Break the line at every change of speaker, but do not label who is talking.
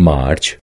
March